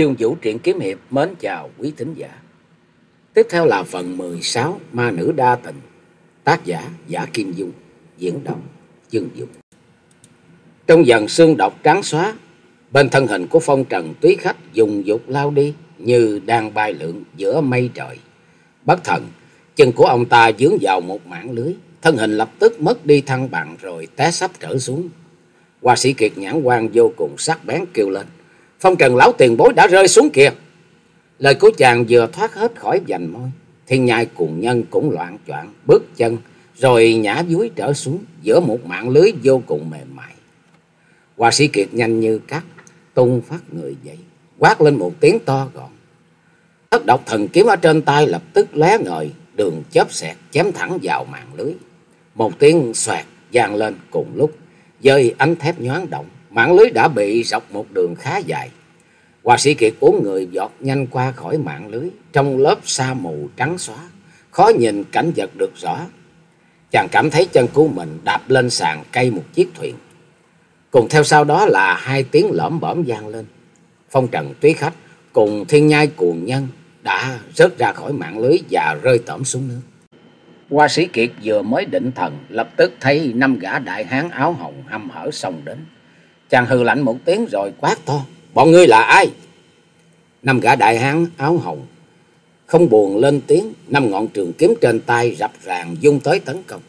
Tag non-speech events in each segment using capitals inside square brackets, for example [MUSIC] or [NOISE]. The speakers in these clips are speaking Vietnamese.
Chương Vũ truyện kiếm hiệp mến chào quý thính giả. Tiếp theo là phần 16 Ma nữ đa tình. Tác giả Giả Kim Dung, diễn đọc Chương Vũ. Trong dần xương độc trắng xóa, bên thân hình của phong trần túy khách dùng dục lao đi như đang bay lượn giữa mây trời. Bất thần, chân của ông ta dướng vào một mảng lưới, thân hình lập tức mất đi thăng bằng rồi té sắp trở xuống. Hoa sĩ kiệt nhãn quan vô cùng sắc bén kêu lên. Phong trần lão tiền bối đã rơi xuống kìa. Lời của chàng vừa thoát hết khỏi vành môi. Thiên nhai cùng nhân cũng loạn choạng bước chân rồi nhả dúi trở xuống giữa một mạng lưới vô cùng mềm mại. Hoa sĩ kiệt nhanh như cắt, tung phát người dậy, quát lên một tiếng to gọn. Thất độc thần kiếm ở trên tay lập tức lóe ngời, đường chớp xẹt chém thẳng vào mạng lưới. Một tiếng xoẹt vang lên cùng lúc, dơi ánh thép nhoáng động, mạng lưới đã bị dọc một đường khá dài. Hoa sĩ Kiệt bốn người giọt nhanh qua khỏi mạng lưới, trong lớp sa mù trắng xóa, khó nhìn cảnh vật được rõ. Chàng cảm thấy chân của mình đạp lên sàn cây một chiếc thuyền. Cùng theo sau đó là hai tiếng lõm bõm gian lên. Phong trần túy khách cùng thiên nhai cuồng nhân đã rớt ra khỏi mạng lưới và rơi tẩm xuống nước. Hoa sĩ Kiệt vừa mới định thần, lập tức thấy năm gã đại hán áo hồng hăm hở xông đến. Chàng hừ lạnh một tiếng rồi quát to. Bọn ngươi là ai? Năm gã đại hán áo hồng. Không buồn lên tiếng. Năm ngọn trường kiếm trên tay rập ràng dung tới tấn công.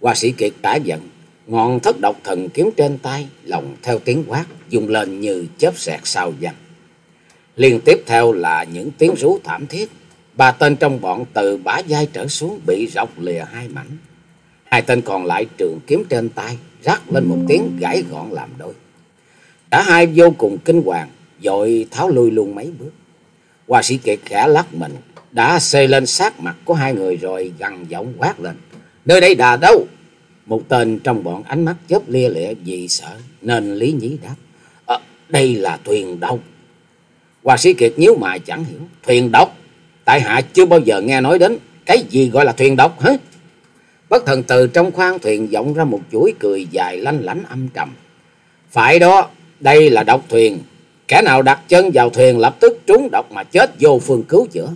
Hoa sĩ Kiệt đã giận. Ngọn thất độc thần kiếm trên tay. Lòng theo tiếng quát. Dùng lên như chớp sẹt sao văng. Liên tiếp theo là những tiếng rú thảm thiết. Ba tên trong bọn từ bả vai trở xuống bị rọc lìa hai mảnh. Hai tên còn lại trường kiếm trên tay rắc lên một tiếng gãy gọn làm đôi. Cả hai vô cùng kinh hoàng, dội tháo lui luôn mấy bước. Hoa sĩ kiệt khẽ lắc mình, đã xê lên sát mặt của hai người rồi gằn giọng quát lên. Nơi đây đà đâu? Một tên trong bọn ánh mắt chớp lia lịa vì sợ, nên lý nhí đáp. À, đây là thuyền độc. Hoa sĩ kiệt nhíu mày chẳng hiểu. Thuyền độc? Tại hạ chưa bao giờ nghe nói đến. Cái gì gọi là thuyền độc hết Bất thần từ trong khoang thuyền vọng ra một chuỗi cười dài lanh lảnh âm trầm. Phải đó, đây là độc thuyền. Kẻ nào đặt chân vào thuyền lập tức trúng độc mà chết vô phương cứu chữa.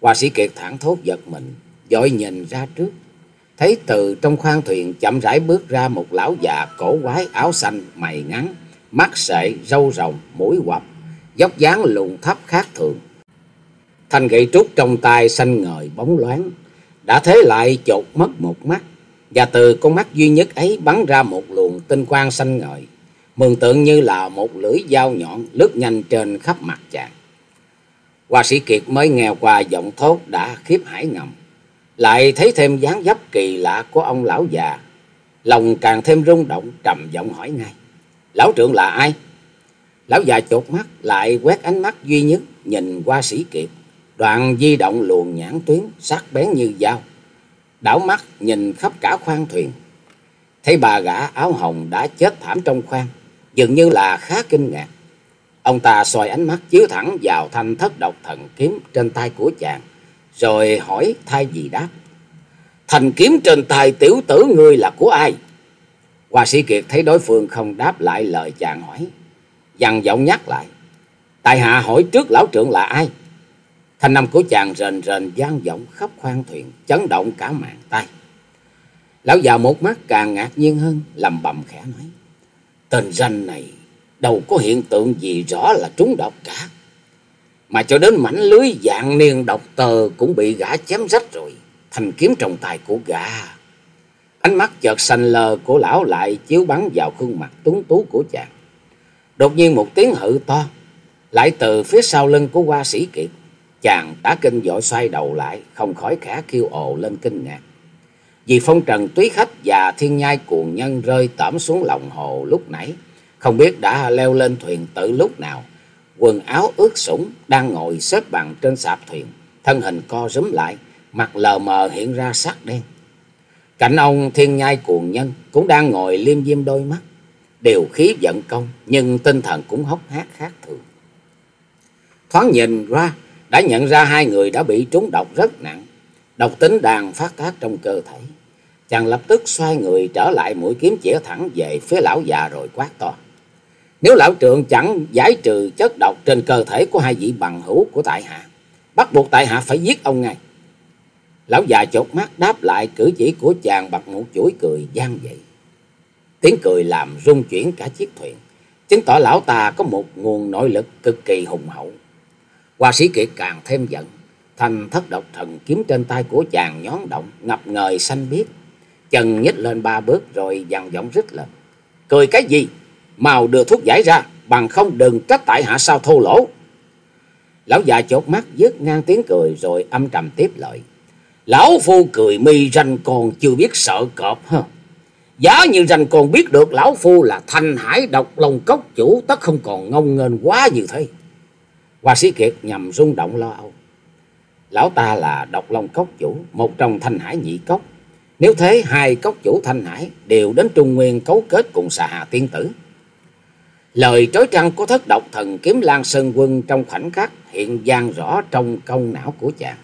Hoa sĩ Kiệt thẳng thốt giật mình, vội nhìn ra trước. Thấy từ trong khoang thuyền chậm rãi bước ra một lão già cổ quái áo xanh, mày ngắn, mắt sệ, râu rồng, mũi quặp, dốc dáng lùn thấp khác thường. Thanh gậy trúc trong tay xanh ngời bóng loáng, đã thế lại chột mất một mắt, và từ con mắt duy nhất ấy bắn ra một luồng tinh quang xanh ngời, mường tượng như là một lưỡi dao nhọn lướt nhanh trên khắp mặt chàng. Hoa sĩ Kiệt mới nghe qua giọng thốt đã khiếp hải ngầm, lại thấy thêm dáng dấp kỳ lạ của ông lão già, lòng càng thêm rung động trầm giọng hỏi ngay: "Lão trưởng là ai?" Lão già chột mắt lại quét ánh mắt duy nhất nhìn Hoa sĩ Kiệt, đoạn di động luồn nhãn tuyến sắc bén như dao, đảo mắt nhìn khắp cả khoang thuyền, thấy bà gã áo hồng đã chết thảm trong khoang, dường như là khá kinh ngạc. Ông ta xoay ánh mắt chiếu thẳng vào thanh thất độc thần kiếm trên tay của chàng, rồi hỏi thay gì đáp. Thành kiếm trên tay tiểu tử ngươi là của ai? Hoa sĩ Kiệt thấy đối phương không đáp lại lời chàng hỏi, dằn giọng nhắc lại. Tại hạ hỏi trước lão trưởng là ai? Thanh âm của chàng rền rền gian vọng khắp khoang thuyền, chấn động cả màn tay. Lão già một mắt càng ngạc nhiên hơn, lầm bầm khẽ nói. Tên danh này đâu có hiện tượng gì rõ là trúng độc cả. Mà cho đến mảnh lưới dạng niên độc tờ cũng bị gã chém rách rồi. Thành kiếm trong tay của gã. Ánh mắt chợt xanh lờ của lão lại chiếu bắn vào khuôn mặt tuấn tú của chàng. Đột nhiên một tiếng hự to. Lại từ phía sau lưng của hoa sĩ kiệt. Chàng đã kinh dội xoay đầu lại. Không khỏi khẽ kêu ồ lên kinh ngạc. Vì phong trần túy khách và thiên nhai cuồng nhân rơi tẩm xuống lòng hồ lúc nãy. Không biết đã leo lên thuyền từ lúc nào. Quần áo ướt sũng đang ngồi xếp bằng trên sạp thuyền. Thân hình co rúm lại, mặt lờ mờ hiện ra sắc đen. Cạnh ông thiên nhai cuồng nhân cũng đang ngồi liêm diêm đôi mắt. Điều khí giận công nhưng tinh thần cũng hốc hác khác thường. Thoáng nhìn ra đã nhận ra hai người đã bị trúng độc rất nặng. Độc tính đang phát tác trong cơ thể. Chàng lập tức xoay người trở lại mũi kiếm chĩa thẳng về phía lão già rồi quát to. Nếu lão trượng chẳng giải trừ chất độc trên cơ thể của hai vị bằng hữu của tại hạ, bắt buộc tại hạ phải giết ông ngay. Lão già chột mắt đáp lại cử chỉ của chàng bằng một chuỗi cười gian dậy. Tiếng cười làm rung chuyển cả chiếc thuyền, chứng tỏ lão ta có một nguồn nội lực cực kỳ hùng hậu. Hoa sĩ kiệt càng thêm giận, thành thất độc thần kiếm trên tay của chàng nhón động, ngập ngời xanh biếc. Chân nhích lên ba bước rồi dằn giọng rít lên. Cười cái gì? Mau đưa thuốc giải ra, bằng không đừng trách tại hạ sao thô lỗ. Lão già chột mắt dứt ngang tiếng cười rồi âm trầm tiếp lời. Lão phu cười mi ranh còn chưa biết sợ cọp ha. Giá như ranh còn biết được lão phu là thanh hải độc lòng cốc chủ tất không còn ngông nghênh quá như thế. Hoa sĩ kiệt nhằm rung động lo âu. Lão ta là độc long cốc chủ, một trong thanh hải nhị cốc. Nếu thế hai cốc chủ thanh hải đều đến Trung Nguyên cấu kết cùng xà hà tiên tử. Lời trói trăng của thất độc thần kiếm lan sơn quân trong khoảnh khắc hiện gian rõ trong công não của chàng.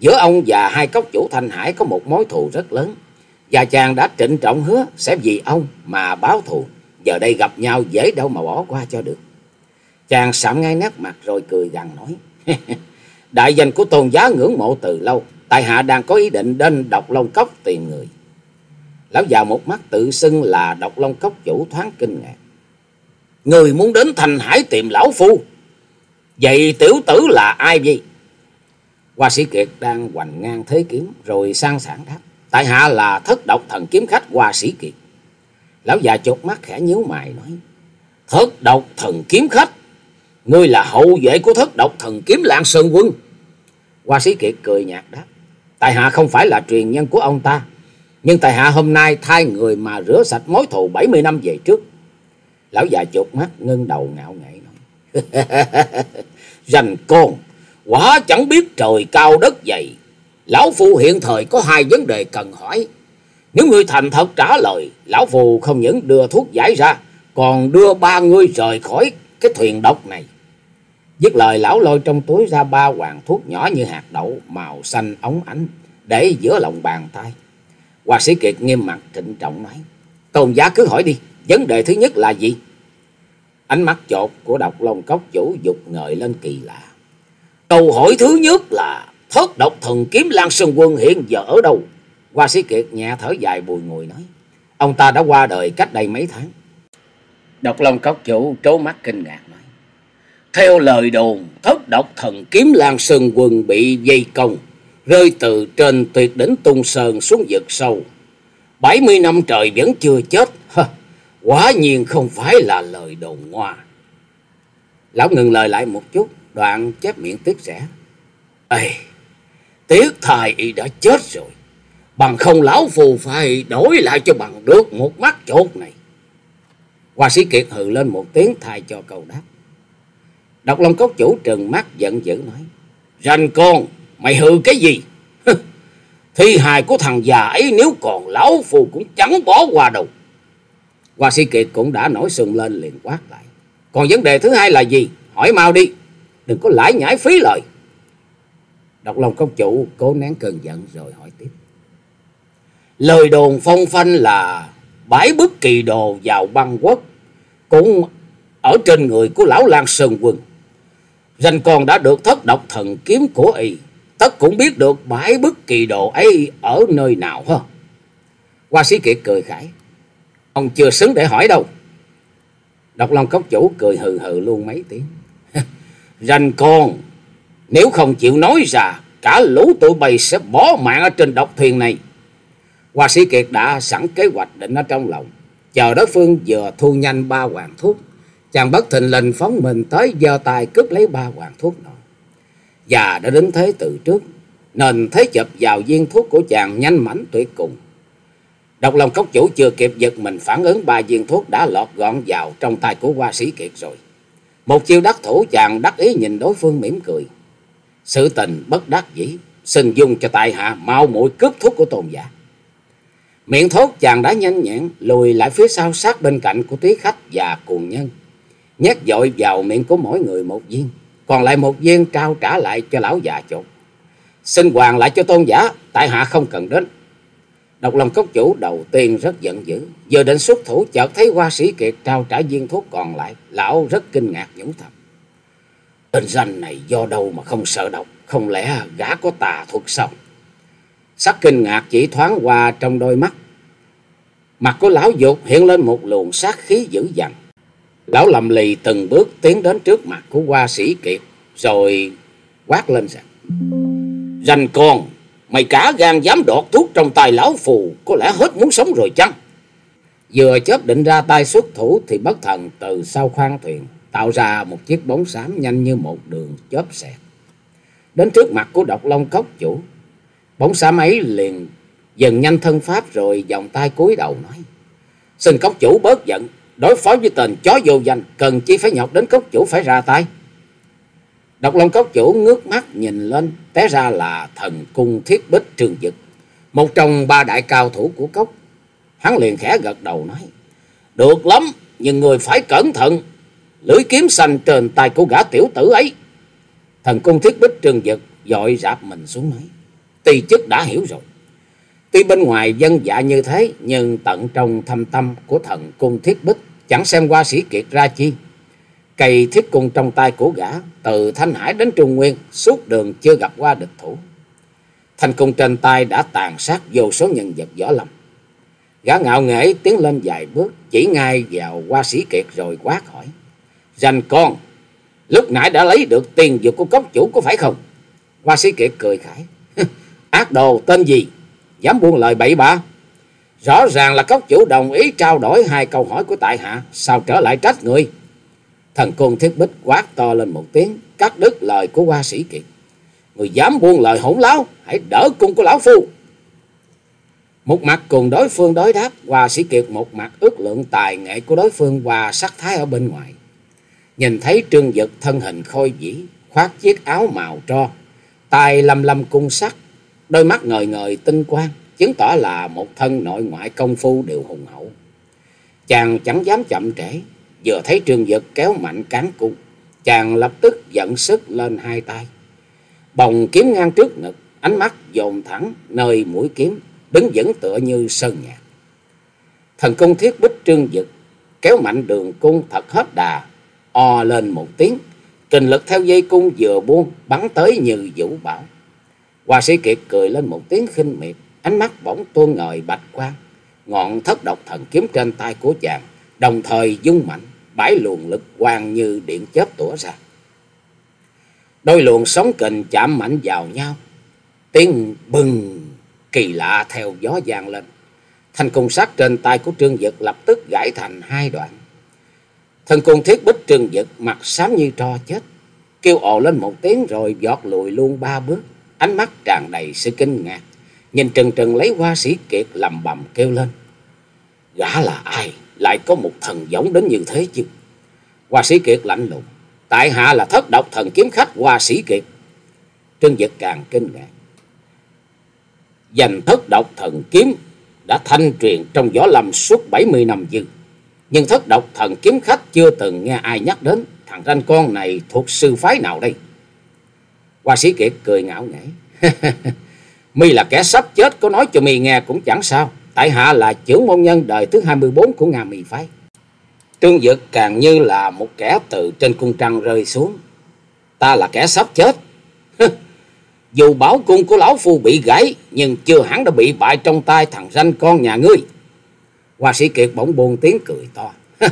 Giữa ông và hai cốc chủ Thanh Hải có một mối thù rất lớn. Và chàng đã trịnh trọng hứa sẽ vì ông mà báo thù. Giờ đây gặp nhau dễ đâu mà bỏ qua cho được. Chàng sạm ngay nét mặt rồi cười gằn nói. [LAUGHS] Đại danh của tôn giá ngưỡng mộ từ lâu. Tại hạ đang có ý định đến độc long cốc tìm người. Lão già một mắt tự xưng là độc long cốc chủ thoáng kinh ngạc. Người muốn đến thành hải tìm lão phu. Vậy tiểu tử là ai vậy? Hoa sĩ Kiệt đang hoành ngang thế kiếm rồi sang sảng đáp. Tại hạ là thất độc thần kiếm khách Hoa sĩ Kiệt. Lão già chột mắt khẽ nhíu mày nói. Thất độc thần kiếm khách. Ngươi là hậu vệ của thất độc thần kiếm Lạng Sơn Quân. Hoa sĩ Kiệt cười nhạt đáp. Tại hạ không phải là truyền nhân của ông ta. Nhưng tại hạ hôm nay thay người mà rửa sạch mối thù 70 năm về trước. Lão già chột mắt ngưng đầu ngạo nghễ nói. [LAUGHS] Rành con, quả chẳng biết trời cao đất dày. Lão Phu hiện thời có hai vấn đề cần hỏi. Nếu ngươi thành thật trả lời, Lão Phu không những đưa thuốc giải ra, còn đưa ba ngươi rời khỏi cái thuyền độc này. Dứt lời lão lôi trong túi ra ba hoàng thuốc nhỏ như hạt đậu, màu xanh ống ánh, để giữa lòng bàn tay. Hoa sĩ Kiệt nghiêm mặt trịnh trọng nói, Tôn giá cứ hỏi đi, vấn đề thứ nhất là gì? Ánh mắt chột của độc long cốc chủ dục ngời lên kỳ lạ. Câu hỏi thứ nhất là thất độc thần kiếm Lan Sơn Quân hiện giờ ở đâu? Hoa sĩ Kiệt nhẹ thở dài bùi ngùi nói. Ông ta đã qua đời cách đây mấy tháng. Độc long cốc chủ trố mắt kinh ngạc nói. Theo lời đồn, thất độc thần kiếm Lan Sơn Quân bị dây công, rơi từ trên tuyệt đỉnh tung sơn xuống vực sâu. 70 năm trời vẫn chưa chết. ha, quả nhiên không phải là lời đồn ngoa. Lão ngừng lời lại một chút, đoạn chép miệng tiếc rẻ. Ê, tiếc thài y đã chết rồi. Bằng không lão phù phải đổi lại cho bằng được một mắt chốt này. Hoa sĩ Kiệt hừ lên một tiếng thay cho câu đáp. Độc Long Cốc chủ trừng mắt giận dữ nói. Rành con, mày hư cái gì? Thi hài của thằng già ấy nếu còn lão phù cũng chẳng bỏ qua đâu. Hoa sĩ Kiệt cũng đã nổi sừng lên liền quát lại. Còn vấn đề thứ hai là gì? Hỏi mau đi. Đừng có lãi nhãi phí lời. Độc Long Cốc chủ cố nén cơn giận rồi hỏi tiếp. Lời đồn phong phanh là bãi bức kỳ đồ vào băng quốc. Cũng ở trên người của lão Lan Sơn Quân danh còn đã được thất độc thần kiếm của y. Tất cũng biết được bãi bức kỳ đồ ấy ở nơi nào hả? Hoa sĩ Kiệt cười khải. Ông chưa xứng để hỏi đâu. Độc Long Cốc chủ cười hừ hừ luôn mấy tiếng. [LAUGHS] danh con, nếu không chịu nói ra, cả lũ tụi bay sẽ bỏ mạng ở trên độc thuyền này. Hoa sĩ Kiệt đã sẵn kế hoạch định ở trong lòng. Chờ đối phương vừa thu nhanh ba hoàng thuốc. Chàng bất thình lình phóng mình tới giơ tay cướp lấy ba hoàng thuốc nọ. Và đã đến thế từ trước. Nên thế chụp vào viên thuốc của chàng nhanh mảnh tuyệt cùng. Độc lòng cốc chủ chưa kịp giật mình phản ứng ba viên thuốc đã lọt gọn vào trong tay của hoa sĩ kiệt rồi. Một chiêu đắc thủ chàng đắc ý nhìn đối phương mỉm cười. Sự tình bất đắc dĩ, xin dùng cho tại hạ mau mũi cướp thuốc của tôn giả. Miệng thốt chàng đã nhanh nhẹn lùi lại phía sau sát bên cạnh của túy khách và cuồng nhân. Nhét dội vào miệng của mỗi người một viên, còn lại một viên trao trả lại cho lão già chột. Xin hoàng lại cho tôn giả, tại hạ không cần đến. Độc lòng cốc chủ đầu tiên rất giận dữ. Vừa định xuất thủ chợt thấy hoa sĩ kiệt trao trả viên thuốc còn lại. Lão rất kinh ngạc nhủ thầm. Tên danh này do đâu mà không sợ độc. Không lẽ gã có tà thuật sao? Sắc kinh ngạc chỉ thoáng qua trong đôi mắt. Mặt của lão dục hiện lên một luồng sát khí dữ dằn. Lão lầm lì từng bước tiến đến trước mặt của hoa sĩ kiệt. Rồi quát lên rằng. Rành con, mày cả gan dám đọt thuốc trong tay lão phù. Có lẽ hết muốn sống rồi chăng? Vừa chớp định ra tay xuất thủ thì bất thần từ sau khoang thuyền tạo ra một chiếc bóng xám nhanh như một đường chớp xẹt. Đến trước mặt của độc long cốc chủ, bóng xám ấy liền dần nhanh thân pháp rồi vòng tay cúi đầu nói. Xin cốc chủ bớt giận, đối phó với tên chó vô danh, cần chi phải nhọc đến cốc chủ phải ra tay. Độc long cốc chủ ngước mắt nhìn lên, té ra là thần cung thiết bích trường dực, một trong ba đại cao thủ của cốc. Hắn liền khẽ gật đầu nói, được lắm, nhưng người phải cẩn thận, lưỡi kiếm xanh trên tay của gã tiểu tử ấy. Thần cung thiết bích trường dực dội rạp mình xuống nói, tỳ chức đã hiểu rồi. Tuy bên ngoài dân dạ như thế, nhưng tận trong thâm tâm của thần cung thiết bích chẳng xem qua sĩ kiệt ra chi. Cây thiết cung trong tay của gã, từ Thanh Hải đến Trung Nguyên, suốt đường chưa gặp qua địch thủ. Thanh cung trên tay đã tàn sát vô số nhân vật võ lâm. Gã ngạo nghễ tiến lên vài bước, chỉ ngay vào qua sĩ kiệt rồi quát hỏi. Rành con, lúc nãy đã lấy được tiền dược của cốc chủ có phải không? Qua sĩ kiệt cười khải. [LAUGHS] Ác đồ tên gì? Dám buông lời bậy bạ? Rõ ràng là cốc chủ đồng ý trao đổi hai câu hỏi của tại hạ, sao trở lại trách người? Thần cung thiết bích quát to lên một tiếng, cắt đứt lời của hoa sĩ kiệt. Người dám buông lời hỗn láo, hãy đỡ cung của lão phu. Một mặt cùng đối phương đối đáp, hoa sĩ kiệt một mặt ước lượng tài nghệ của đối phương và sắc thái ở bên ngoài. Nhìn thấy trương dực thân hình khôi dĩ, khoác chiếc áo màu tro, tay lầm lầm cung sắt, đôi mắt ngời ngời tinh quang, chứng tỏ là một thân nội ngoại công phu đều hùng hậu. Chàng chẳng dám chậm trễ, vừa thấy trương dực kéo mạnh cán cung, chàng lập tức dẫn sức lên hai tay. Bồng kiếm ngang trước ngực, ánh mắt dồn thẳng nơi mũi kiếm, đứng vững tựa như sơn nhạc. Thần công thiết bích trương dực, kéo mạnh đường cung thật hết đà, o lên một tiếng, kình lực theo dây cung vừa buông, bắn tới như vũ bão. Hoa sĩ Kiệt cười lên một tiếng khinh miệt, ánh mắt bỗng tuôn ngời bạch quang, ngọn thất độc thần kiếm trên tay của chàng, đồng thời dung mạnh, bãi luồng lực quang như điện chớp tủa ra. Đôi luồng sóng kình chạm mạnh vào nhau, tiếng bừng kỳ lạ theo gió vang lên. Thanh cung sắt trên tay của Trương Dực lập tức gãy thành hai đoạn. Thần cung thiết bích Trương Dực mặt xám như tro chết, kêu ồ lên một tiếng rồi giọt lùi luôn ba bước, ánh mắt tràn đầy sự kinh ngạc, nhìn trừng trừng lấy hoa sĩ kiệt lầm bầm kêu lên. Gã là ai? Lại có một thần giống đến như thế chứ? Hoa sĩ kiệt lạnh lùng. Tại hạ là thất độc thần kiếm khách Hoa sĩ kiệt. Trương Dực càng kinh ngạc. Dành thất độc thần kiếm đã thanh truyền trong võ lâm suốt 70 năm dư. Nhưng thất độc thần kiếm khách chưa từng nghe ai nhắc đến. Thằng ranh con này thuộc sư phái nào đây? Hoa sĩ kiệt cười ngạo nghễ. [LAUGHS] mi là kẻ sắp chết có nói cho mi nghe cũng chẳng sao. Tại hạ là trưởng môn nhân đời thứ 24 của Nga Mì Phái. Trương Dực càng như là một kẻ từ trên cung trăng rơi xuống. Ta là kẻ sắp chết. [LAUGHS] Dù bảo cung của lão phu bị gãy, nhưng chưa hẳn đã bị bại trong tay thằng ranh con nhà ngươi. Hoa sĩ Kiệt bỗng buồn tiếng cười to. [LAUGHS]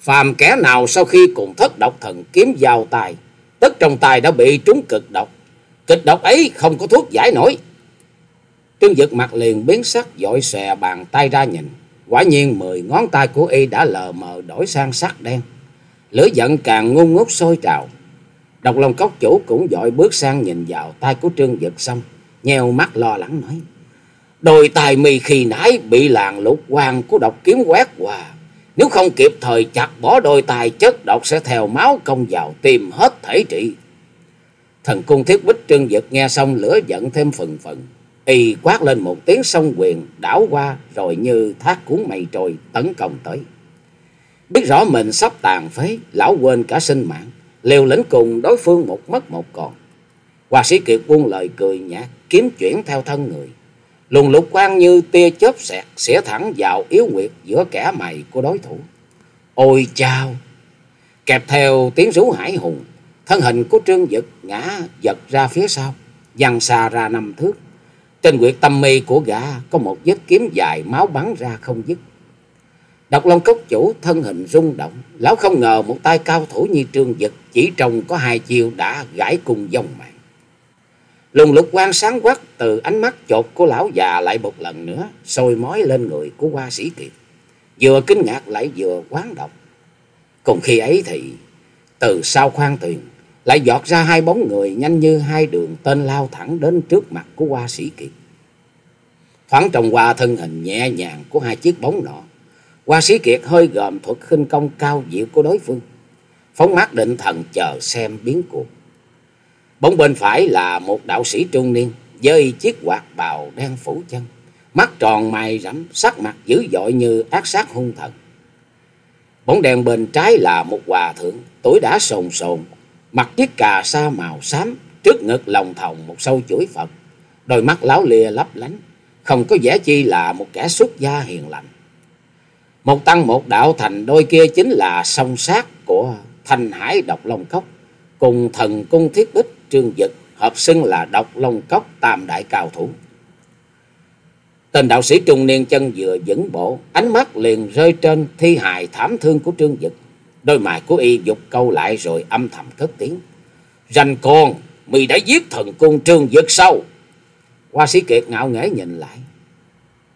Phàm kẻ nào sau khi cùng thất độc thần kiếm giao tài, tất trong tay đã bị trúng cực độc. Kịch độc ấy không có thuốc giải nổi. Trương Dực mặt liền biến sắc, dội xòe bàn tay ra nhìn. Quả nhiên mười ngón tay của y đã lờ mờ đổi sang sắc đen. Lửa giận càng ngung ngút sôi trào. Độc lòng cốc chủ cũng dội bước sang nhìn vào tay của Trương Dực xong. Nheo mắt lo lắng nói. Đôi tài mì khi nãy bị làng lục quang của độc kiếm quét qua. Nếu không kịp thời chặt bỏ đôi tài chất độc sẽ theo máu công vào tìm hết thể trị. Thần cung thiết bích Trương giật nghe xong lửa giận thêm phần phần. Y quát lên một tiếng sông quyền đảo qua rồi như thác cuốn mây trôi tấn công tới. Biết rõ mình sắp tàn phế, lão quên cả sinh mạng, liều lĩnh cùng đối phương một mất một còn. Hoa sĩ Kiệt buông lời cười nhạt, kiếm chuyển theo thân người. Lùng lục quang như tia chớp xẹt xỉa thẳng vào yếu nguyệt giữa kẻ mày của đối thủ. Ôi chao! Kẹp theo tiếng rú hải hùng, thân hình của Trương Dực ngã giật ra phía sau, văng xa ra năm thước. Trên quyệt tâm mi của gã có một vết kiếm dài máu bắn ra không dứt. Độc Long Cốc chủ thân hình rung động, lão không ngờ một tay cao thủ như Trương Dực chỉ trong có hai chiêu đã gãi cùng dòng mạng. Lùng lục quan sáng quắc từ ánh mắt chột của lão già lại một lần nữa sôi mói lên người của hoa sĩ kiệt. Vừa kinh ngạc lại vừa quán độc. Cùng khi ấy thì từ sau khoang thuyền lại giọt ra hai bóng người nhanh như hai đường tên lao thẳng đến trước mặt của hoa sĩ kiệt. Thoáng trồng qua thân hình nhẹ nhàng của hai chiếc bóng nọ, hoa sĩ kiệt hơi gồm thuật khinh công cao diệu của đối phương. Phóng mắt định thần chờ xem biến cuộc. Bóng bên phải là một đạo sĩ trung niên với chiếc quạt bào đen phủ chân, mắt tròn mày rắm sắc mặt dữ dội như ác sát hung thần. Bóng đèn bên trái là một hòa thượng, tuổi đã sồn sồn, mặc chiếc cà sa màu xám, trước ngực lòng thòng một sâu chuỗi Phật, đôi mắt láo lìa lấp lánh, không có vẻ chi là một kẻ xuất gia hiền lành. Một tăng một đạo thành đôi kia chính là song sát của thanh hải độc long cốc, cùng thần cung thiết bích trương dực, hợp xưng là độc long cốc tam đại cao thủ. Tên đạo sĩ trung niên chân vừa dẫn bộ, ánh mắt liền rơi trên thi hài thảm thương của trương dực. Đôi mày của y dục câu lại rồi âm thầm cất tiếng. Rành con, mì đã giết thần côn trương dực sau. Hoa sĩ kiệt ngạo nghễ nhìn lại.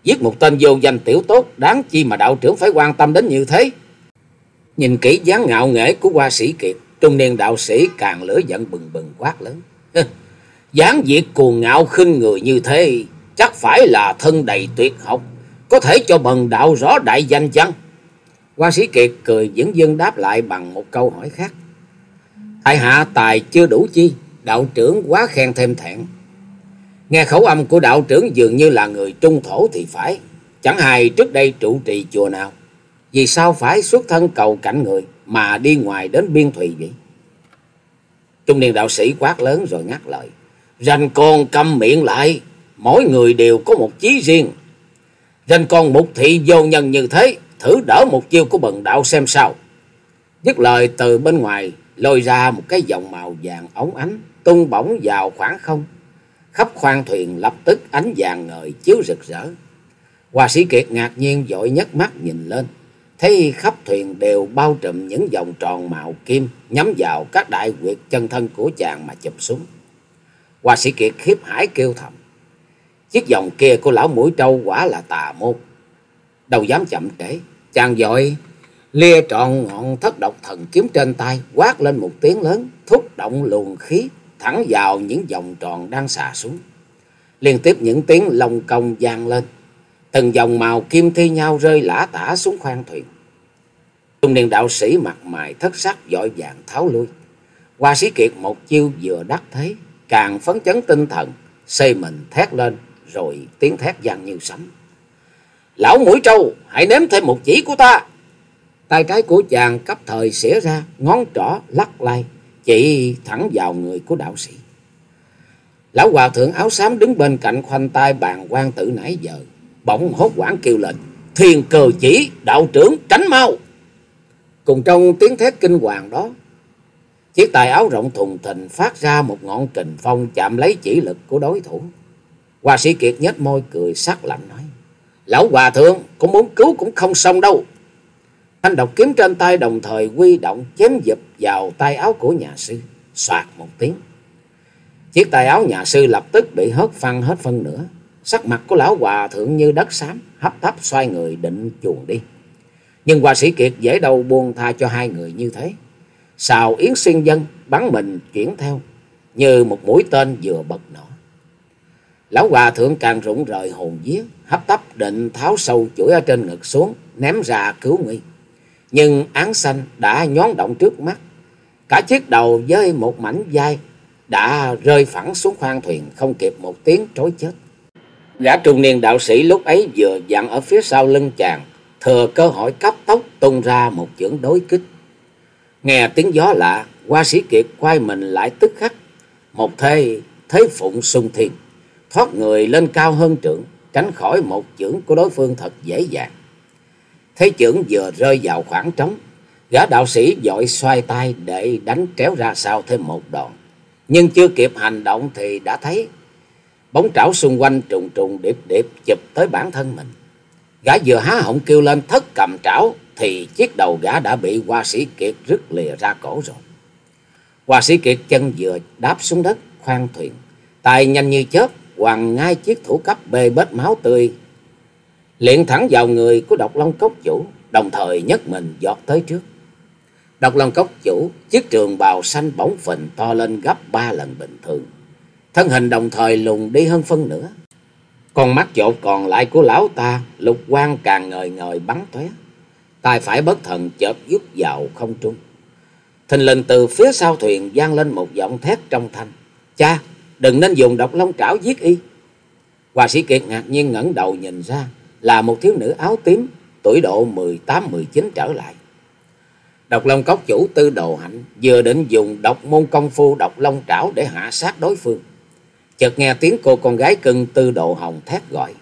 Giết một tên vô danh tiểu tốt, đáng chi mà đạo trưởng phải quan tâm đến như thế. Nhìn kỹ dáng ngạo nghễ của hoa sĩ kiệt, trung niên đạo sĩ càng lửa giận bừng bừng quát lớn. dáng diệt cuồng ngạo khinh người như thế, chắc phải là thân đầy tuyệt học, có thể cho bần đạo rõ đại danh chăng? Hoa sĩ Kiệt cười dững dưng đáp lại bằng một câu hỏi khác. Tại hạ tài chưa đủ chi, đạo trưởng quá khen thêm thẹn. Nghe khẩu âm của đạo trưởng dường như là người trung thổ thì phải. Chẳng hài trước đây trụ trì chùa nào. Vì sao phải xuất thân cầu cảnh người mà đi ngoài đến biên thùy vậy? Trung niên đạo sĩ quát lớn rồi ngắt lời. Rành con câm miệng lại, mỗi người đều có một chí riêng. Rành con mục thị vô nhân như thế, thử đỡ một chiêu của bần đạo xem sao. Dứt lời từ bên ngoài lôi ra một cái dòng màu vàng ống ánh, tung bổng vào khoảng không. Khắp khoang thuyền lập tức ánh vàng ngời chiếu rực rỡ. Hoa sĩ Kiệt ngạc nhiên dội nhấc mắt nhìn lên, thấy khắp thuyền đều bao trùm những vòng tròn màu kim nhắm vào các đại quyệt chân thân của chàng mà chụp xuống. Hoa sĩ Kiệt khiếp hải kêu thầm. Chiếc vòng kia của lão mũi trâu quả là tà môn. Đâu dám chậm trễ, chàng dội lia tròn ngọn thất độc thần kiếm trên tay, quát lên một tiếng lớn, thúc động luồng khí thẳng vào những vòng tròn đang xà xuống. Liên tiếp những tiếng lông công vang lên, từng dòng màu kim thi nhau rơi lã tả xuống khoang thuyền. Trung niên đạo sĩ mặt mày thất sắc dội vàng tháo lui. Hoa sĩ kiệt một chiêu vừa đắc thế, càng phấn chấn tinh thần, xây mình thét lên, rồi tiếng thét vang như sấm. Lão mũi trâu, hãy nếm thêm một chỉ của ta. Tay trái của chàng cấp thời xỉa ra, ngón trỏ lắc lai, chỉ thẳng vào người của đạo sĩ. Lão hòa thượng áo xám đứng bên cạnh khoanh tay bàn quan tử nãy giờ, bỗng hốt quảng kêu lên, thiền cờ chỉ, đạo trưởng tránh mau. Cùng trong tiếng thét kinh hoàng đó, chiếc tài áo rộng thùng thình phát ra một ngọn kình phong chạm lấy chỉ lực của đối thủ. Hoa sĩ Kiệt nhếch môi cười sắc lạnh nói, Lão hòa thượng cũng muốn cứu cũng không xong đâu. Thanh độc kiếm trên tay đồng thời quy động chém dập vào tay áo của nhà sư. soạt một tiếng. Chiếc tay áo nhà sư lập tức bị hớt phăng hết phân nửa. Sắc mặt của lão hòa thượng như đất xám, hấp tấp xoay người định chuồn đi. Nhưng hòa sĩ Kiệt dễ đâu buông tha cho hai người như thế. Xào Yến Xuyên Dân bắn mình chuyển theo, như một mũi tên vừa bật nổ. Lão hòa thượng càng rụng rời hồn vía, hấp tấp định tháo sâu chuỗi ở trên ngực xuống, ném ra cứu nguy. Nhưng án xanh đã nhón động trước mắt, cả chiếc đầu với một mảnh vai đã rơi phẳng xuống khoang thuyền không kịp một tiếng trối chết. Gã trung niên đạo sĩ lúc ấy vừa dặn ở phía sau lưng chàng, thừa cơ hội cấp tốc tung ra một chưởng đối kích. Nghe tiếng gió lạ, hoa sĩ kiệt quay mình lại tức khắc, một thế thế phụng sung thiên thoát người lên cao hơn trưởng tránh khỏi một chưởng của đối phương thật dễ dàng. Thế chưởng vừa rơi vào khoảng trống, gã đạo sĩ dội xoay tay để đánh kéo ra sau thêm một đòn. Nhưng chưa kịp hành động thì đã thấy bóng trảo xung quanh trùng trùng điệp điệp chụp tới bản thân mình. Gã vừa há họng kêu lên thất cầm trảo thì chiếc đầu gã đã bị hoa sĩ kiệt rứt lìa ra cổ rồi. Hoa sĩ kiệt chân vừa đáp xuống đất khoan thuyền, tài nhanh như chớp hoàng ngay chiếc thủ cấp bê bết máu tươi liền thẳng vào người của độc long cốc chủ đồng thời nhấc mình giọt tới trước độc long cốc chủ chiếc trường bào xanh bóng phình to lên gấp ba lần bình thường thân hình đồng thời lùn đi hơn phân nửa. Con mắt dột còn lại của lão ta, lục quang càng ngời ngời bắn tóe. Tay phải bất thần chợt rút vào không trung. Thình lình từ phía sau thuyền vang lên một giọng thét trong thanh. Cha, đừng nên dùng độc long trảo giết y. Hòa sĩ kiệt ngạc nhiên ngẩng đầu nhìn ra, là một thiếu nữ áo tím, tuổi độ mười tám, mười chín trở lại. Độc long cốc chủ tư đồ hạnh, vừa định dùng độc môn công phu độc long trảo để hạ sát đối phương chợt nghe tiếng cô con gái cưng tư độ hồng thét gọi.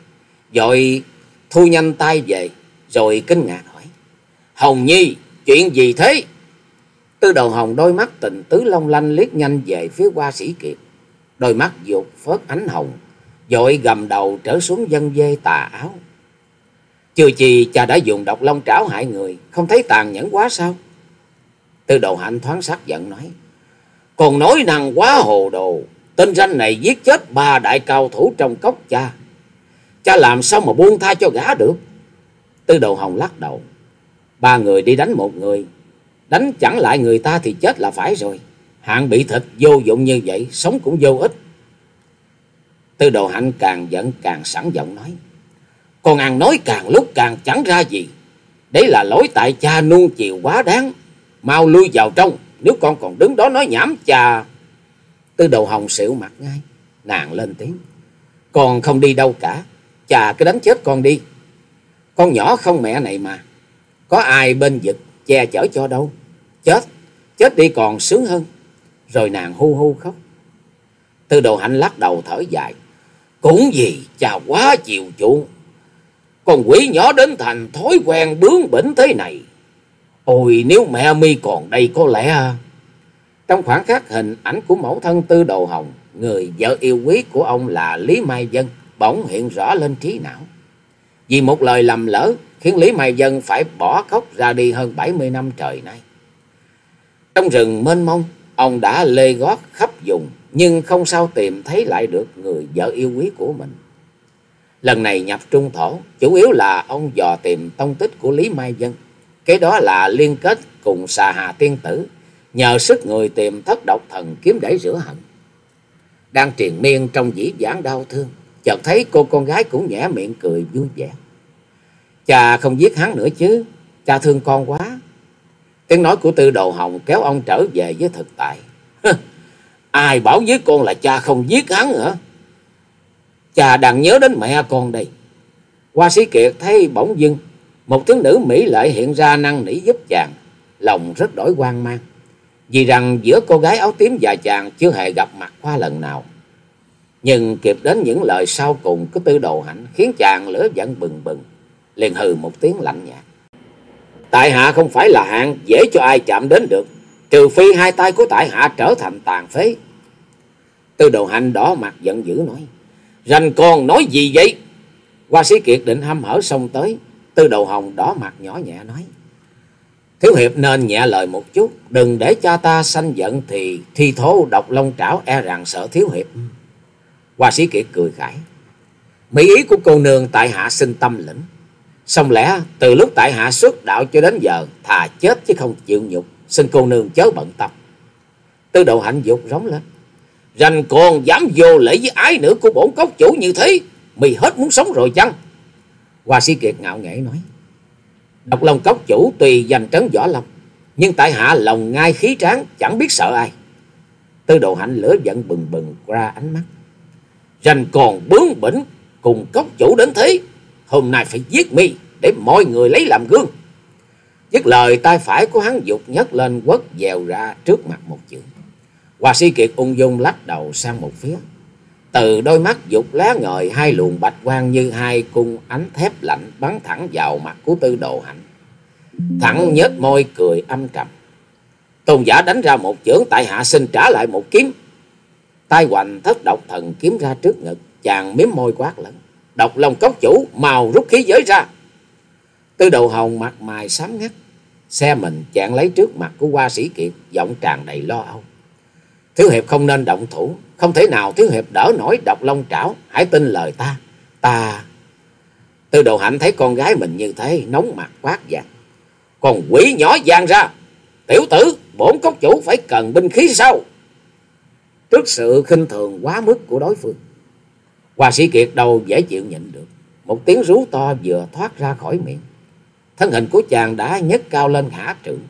Rồi thu nhanh tay về rồi kinh ngạc hỏi. Hồng nhi chuyện gì thế? Tư đầu hồng đôi mắt tình tứ long lanh liếc nhanh về phía qua sĩ kiệt. Đôi mắt dục phớt ánh hồng, dội gầm đầu trở xuống dân dê tà áo. Chưa chi cha đã dùng độc long trảo hại người, không thấy tàn nhẫn quá sao? Tư đầu hạnh thoáng sắc giận nói, còn nói năng quá hồ đồ, tên danh này giết chết ba đại cao thủ trong cốc cha. Cha làm sao mà buông tha cho gã được? Tư đồ hồng lắc đầu, ba người đi đánh một người, đánh chẳng lại người ta thì chết là phải rồi. Hạng bị thịt vô dụng như vậy, sống cũng vô ích. Tư đồ hạnh càng giận càng sẵn giọng nói. Con ăn nói càng lúc càng chẳng ra gì. Đấy là lỗi tại cha nuông chiều quá đáng. Mau lui vào trong, nếu con còn đứng đó nói nhảm cha. Tư đầu hồng xỉu mặt ngay, nàng lên tiếng. Con không đi đâu cả, chà cứ đánh chết con đi. Con nhỏ không mẹ này mà, có ai bên vực che chở cho đâu. Chết, chết đi còn sướng hơn rồi nàng hu hu khóc. Tư đồ hạnh lắc đầu thở dài. Cũng gì chà quá chiều chuộng. Con quỷ nhỏ đến thành thói quen bướng bỉnh thế này. Ôi nếu mẹ mi còn đây có lẽ... Trong khoảng khắc hình ảnh của mẫu thân tư đồ hồng, người vợ yêu quý của ông là Lý Mai Dân, bỗng hiện rõ lên trí não. Vì một lời lầm lỡ, khiến Lý Mai Dân phải bỏ khóc ra đi hơn bảy mươi năm trời nay. Trong rừng mênh mông, Ông đã lê gót khắp vùng nhưng không sao tìm thấy lại được người vợ yêu quý của mình. Lần này nhập trung thổ, chủ yếu là ông dò tìm tông tích của Lý Mai Dân. Cái đó là liên kết cùng xà hà tiên tử, nhờ sức người tìm thất độc thần kiếm để rửa hận. Đang triền miên trong dĩ vãng đau thương, chợt thấy cô con gái cũng nhẽ miệng cười vui vẻ. Cha không giết hắn nữa chứ, cha thương con quá, Tiếng nói của tư đồ hồng kéo ông trở về với thực tại. Ai bảo với con là cha không giết hắn hả? Cha đang nhớ đến mẹ con đây. Hoa sĩ kiệt thấy bỗng dưng. Một thiếu nữ mỹ lệ hiện ra năng nỉ giúp chàng. Lòng rất đổi quan mang. Vì rằng giữa cô gái áo tím và chàng chưa hề gặp mặt qua lần nào. Nhưng kịp đến những lời sau cùng của tư đồ hạnh, khiến chàng lửa giận bừng bừng. Liền hừ một tiếng lạnh nhạt. Tại hạ không phải là hạng dễ cho ai chạm đến được. Trừ phi hai tay của tại hạ trở thành tàn phế. Tư đồ hạnh đỏ mặt giận dữ nói. Rành con nói gì vậy? Hoa sĩ kiệt định hăm hở xông tới. Tư đồ hồng đỏ mặt nhỏ nhẹ nói. Thiếu hiệp nên nhẹ lời một chút. Đừng để cha ta sanh giận thì thi thố độc long trảo e rằng sợ thiếu hiệp. Hoa sĩ kiệt cười khải. Mỹ ý của cô nương tại hạ sinh tâm lĩnh. Xong lẽ từ lúc tại hạ xuất đạo cho đến giờ, thà chết chứ không chịu nhục. Xin cô nương chớ bận tâm. Tư độ hạnh dục rống lên. Rành còn dám vô lễ với ái nữ của bổn cốc chủ như thế. Mì hết muốn sống rồi chăng? Hoa sĩ Kiệt ngạo nghễ nói. Độc lòng cốc chủ tùy giành trấn võ lâm. Nhưng tại hạ lòng ngai khí tráng chẳng biết sợ ai. Tư độ hạnh lửa giận bừng bừng ra ánh mắt. Rành còn bướng bỉnh cùng cốc chủ đến thế, hôm nay phải giết mi để mọi người lấy làm gương. Dứt lời, tay phải của hắn dục nhấc lên quất dèo ra trước mặt một chữ. Hòa sĩ Kiệt ung dung lắc đầu sang một phía. Từ đôi mắt dục lá ngời hai luồng bạch quang như hai cung ánh thép lạnh bắn thẳng vào mặt của tư đồ hạnh. Thẳng nhếch môi cười âm trầm. Tôn giả đánh ra một chưởng tại hạ xin trả lại một kiếm. Tai hoành thất độc thần kiếm ra trước ngực, chàng miếm môi quát lẫn Độc lòng cốc chủ, màu rút khí giới ra. Tư đầu hồng mặt mày sáng ngắt, xe mình chặn lấy trước mặt của hoa sĩ kiệt, giọng tràn đầy lo âu. Thiếu hiệp không nên động thủ, không thể nào thiếu hiệp đỡ nổi độc long trảo, hãy tin lời ta. Ta... Tư đồ hạnh thấy con gái mình như thế, nóng mặt quát vàng. Còn quỷ nhỏ gian ra, tiểu tử, bổn cốc chủ phải cần binh khí sao? Trước sự khinh thường quá mức của đối phương, Hoa sĩ kiệt đâu dễ chịu nhịn được. Một tiếng rú to vừa thoát ra khỏi miệng. Thân hình của chàng đã nhấc cao lên hả trượng,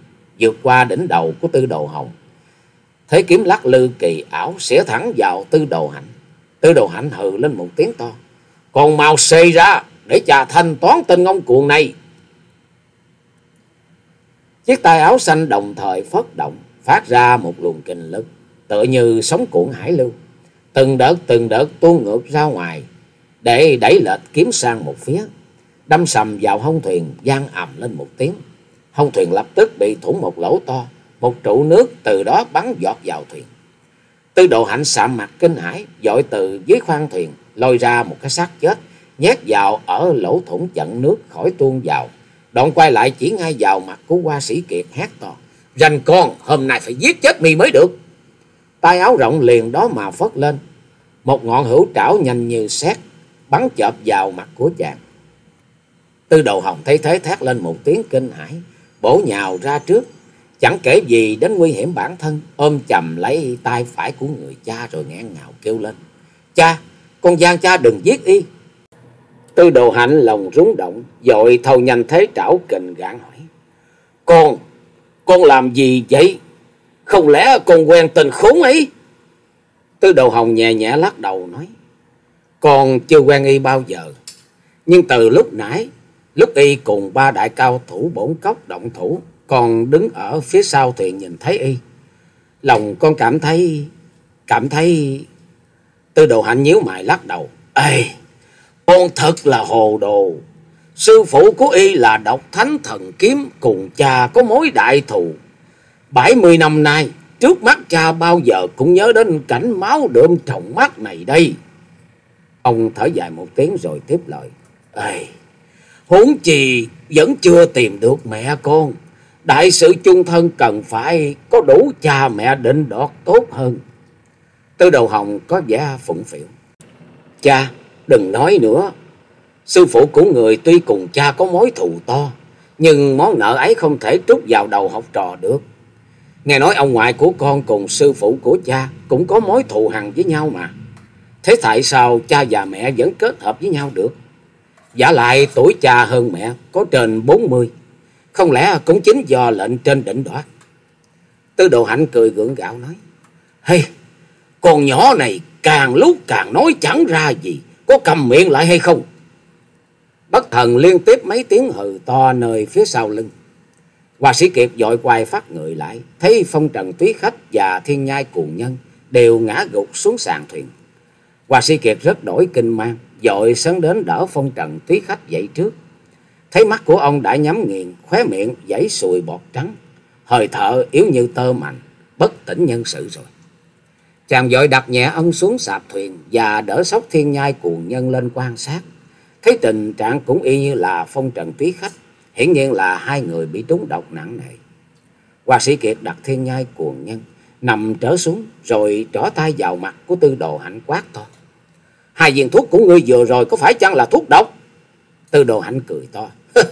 vượt qua đỉnh đầu của tư đồ hồng. Thế kiếm lắc lư kỳ ảo xỉa thẳng vào tư đồ hạnh. Tư đồ hạnh hừ lên một tiếng to. Còn mau xê ra để cha thanh toán tên ngông cuồng này. Chiếc tay áo xanh đồng thời phất động, phát ra một luồng kinh lực, tựa như sóng cuộn hải lưu. Từng đợt từng đợt tuôn ngược ra ngoài, để đẩy lệch kiếm sang một phía. Đâm sầm vào hông thuyền, gian ầm lên một tiếng. Hông thuyền lập tức bị thủng một lỗ to, một trụ nước từ đó bắn giọt vào thuyền. Tư đồ hạnh sạm mặt kinh hãi, dội từ dưới khoang thuyền, lôi ra một cái xác chết, nhét vào ở lỗ thủng chặn nước khỏi tuôn vào. Đoạn quay lại chỉ ngay vào mặt của hoa sĩ kiệt hét to. Rành con, hôm nay phải giết chết mi mới được. Tay áo rộng liền đó mà phất lên. Một ngọn hữu trảo nhanh như sét bắn chợp vào mặt của chàng. Tư đầu hồng thấy thế thét lên một tiếng kinh hãi, bổ nhào ra trước. Chẳng kể gì đến nguy hiểm bản thân, ôm chầm lấy tay phải của người cha rồi ngán ngào kêu lên. Cha, con gian cha đừng giết y. Tư đồ hạnh lòng rúng động, dội thâu nhanh thế trảo kình gạn hỏi. Con, con làm gì vậy? Không lẽ con quen tình khốn ấy? Tư đồ hồng nhẹ nhẹ lắc đầu nói. Con chưa quen y bao giờ. Nhưng từ lúc nãy, lúc y cùng ba đại cao thủ bổn cốc động thủ, con đứng ở phía sau thuyền nhìn thấy y. Lòng con cảm thấy, cảm thấy... Tư đồ hạnh nhíu mày lắc đầu. Ê, con thật là hồ đồ. Sư phụ của y là độc thánh thần kiếm cùng cha có mối đại thù. bảy mươi năm nay, trước mắt cha bao giờ cũng nhớ đến cảnh máu đượm trọng mắt này đây. Ông thở dài một tiếng rồi tiếp lời. Ê, huống chi vẫn chưa tìm được mẹ con. Đại sự chung thân cần phải có đủ cha mẹ định đoạt tốt hơn. Tư đầu hồng có vẻ phụng phịu. Cha, đừng nói nữa. Sư phụ của người tuy cùng cha có mối thù to, nhưng món nợ ấy không thể trút vào đầu học trò được. Nghe nói ông ngoại của con cùng sư phụ của cha cũng có mối thù hằn với nhau mà. Thế tại sao cha và mẹ vẫn kết hợp với nhau được? Giả lại tuổi cha hơn mẹ có trên bốn mươi không lẽ cũng chính do lệnh trên đỉnh đoạt? Tư đồ hạnh cười gượng gạo nói. Hey, con nhỏ này càng lúc càng nói chẳng ra gì. Có cầm miệng lại hay không? Bất thần liên tiếp mấy tiếng hừ to nơi phía sau lưng. Hòa sĩ Kiệt dội quay phát người lại, thấy phong trần túy khách và thiên nhai cuồng nhân đều ngã gục xuống sàn thuyền. Hòa sĩ Kiệt rất đổi kinh mang, dội sấn đến đỡ phong trần túy khách dậy trước. Thấy mắt của ông đã nhắm nghiền, khóe miệng dãy sùi bọt trắng, hơi thở yếu như tơ mảnh, bất tỉnh nhân sự rồi. Chàng vội đặt nhẹ ân xuống sạp thuyền và đỡ sóc thiên nhai cuồng nhân lên quan sát. Thấy tình trạng cũng y như là phong trần túy khách, hiển nhiên là hai người bị trúng độc nặng nề. Hoa sĩ Kiệt đặt thiên nhai cuồng nhân, nằm trở xuống rồi trỏ tay vào mặt của tư đồ hạnh quát to. Hai viên thuốc của ngươi vừa rồi có phải chăng là thuốc độc? Tư đồ hạnh cười to. [LAUGHS]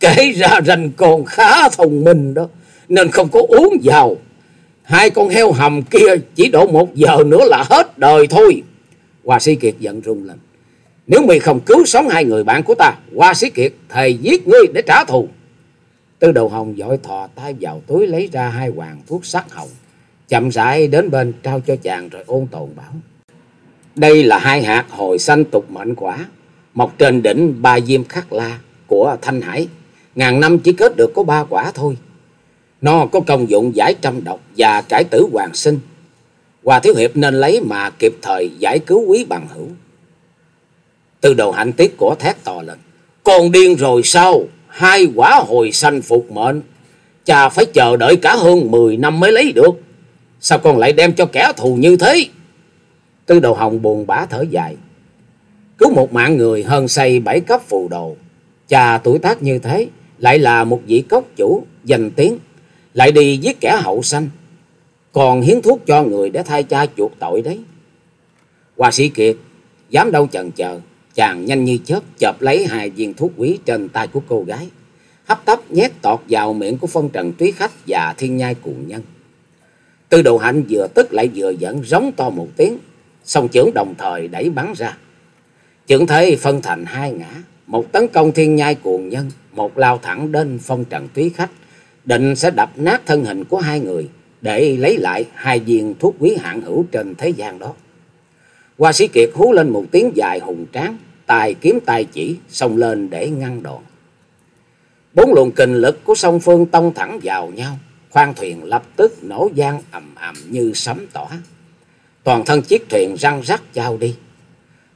Kể ra rành còn khá thông minh đó, nên không có uống vào. Hai con heo hầm kia chỉ độ một giờ nữa là hết đời thôi. Hoa sĩ Kiệt giận rung lên. Nếu mày không cứu sống hai người bạn của ta, Hoa sĩ Kiệt thầy giết ngươi để trả thù. Tư đầu hồng dội thò tay vào túi lấy ra hai hoàng thuốc sắc hồng. Chậm rãi đến bên trao cho chàng rồi ôn tồn bảo. Đây là hai hạt hồi xanh tục mệnh quả, mọc trên đỉnh ba diêm khắc la của Thanh Hải. Ngàn năm chỉ kết được có ba quả thôi. Nó có công dụng giải trăm độc và cải tử hoàng sinh. Hòa Thiếu Hiệp nên lấy mà kịp thời giải cứu quý bằng hữu. Từ đầu hạnh tiết của thét to lên. Còn điên rồi sao? Hai quả hồi sanh phục mệnh. Cha phải chờ đợi cả hơn 10 năm mới lấy được. Sao con lại đem cho kẻ thù như thế? Tư đầu hồng buồn bã thở dài. Cứu một mạng người hơn xây bảy cấp phù đồ. Cha tuổi tác như thế, lại là một vị cốc chủ, danh tiếng. Lại đi giết kẻ hậu sanh. Còn hiến thuốc cho người để thay cha chuộc tội đấy. Hoa sĩ Kiệt, dám đâu chần chờ. Chàng nhanh như chớp chộp lấy hai viên thuốc quý trên tay của cô gái. Hấp tấp nhét tọt vào miệng của phong trần túy khách và thiên nhai cuồng nhân. Tư đồ hạnh vừa tức lại vừa giận rống to một tiếng. Song trưởng đồng thời đẩy bắn ra. Chưởng thế phân thành hai ngã. Một tấn công thiên nhai cuồng nhân. Một lao thẳng đến phong trần túy khách. Định sẽ đập nát thân hình của hai người. Để lấy lại hai viên thuốc quý hạng hữu trên thế gian đó. Hoa sĩ Kiệt hú lên một tiếng dài hùng tráng. Tài kiếm tài chỉ, xông lên để ngăn đòn. Bốn luồng kình lực của song phương tông thẳng vào nhau. Khoang thuyền lập tức nổ gian ầm ầm như sấm tỏa. Toàn thân chiếc thuyền răng rắc chao đi.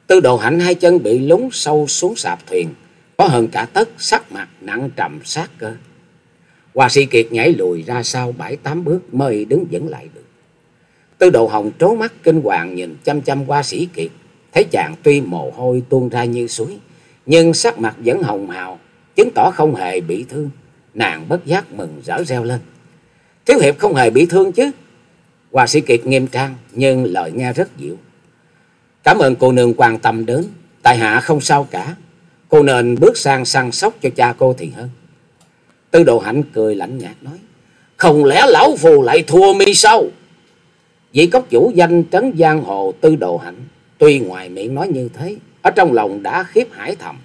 Tư đồ hạnh hai chân bị lún sâu xuống sạp thuyền. Có hơn cả tất sắc mặt nặng trầm sát cơ. Hoa sĩ Kiệt nhảy lùi ra sau bảy tám bước mới đứng vững lại được. Tư đồ hồng trố mắt kinh hoàng nhìn chăm chăm hoa sĩ Kiệt. Thấy chàng tuy mồ hôi tuôn ra như suối. Nhưng sắc mặt vẫn hồng hào. Chứng tỏ không hề bị thương. Nàng bất giác mừng rỡ reo lên. Thiếu hiệp không hề bị thương chứ. Hoa sĩ Kiệt nghiêm trang, nhưng lời nghe rất dịu. Cảm ơn cô nương quan tâm đến. Tại hạ không sao cả. Cô nên bước sang săn sóc cho cha cô thì hơn. Tư đồ hạnh cười lạnh nhạt nói. Không lẽ lão phù lại thua mi sao? Vị cốc chủ danh trấn giang hồ tư đồ hạnh. Tuy ngoài miệng nói như thế. Ở trong lòng đã khiếp hải thầm.